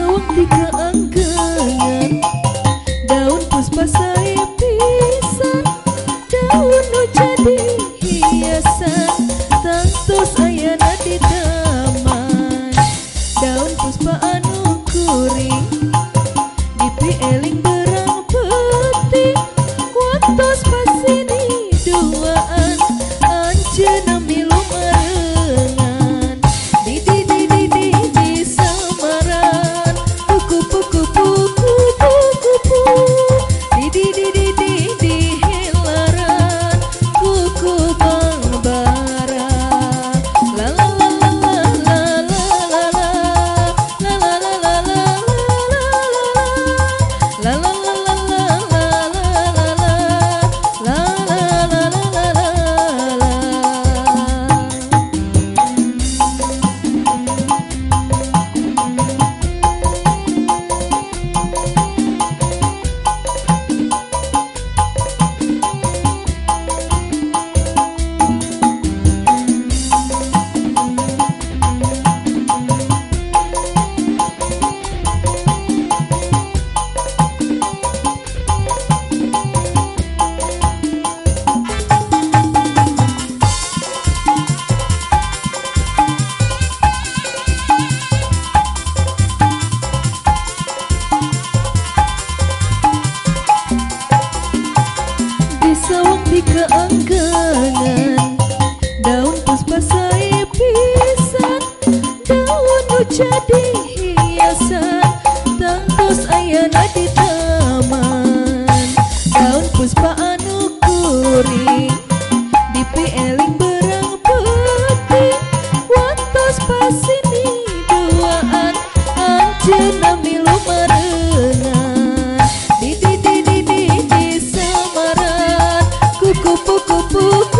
bawang tiga angkengan daun puspa saya pisan daun nu hiasan. Tangtos ayana di taman. Daun puspa anu kuring di eling keengganan daun puspa saya pisan daun nu jadi hiasan tangtos ayana di taman. Daun puspa anu kuring pucu, pucu.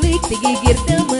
milik Sigi Girtel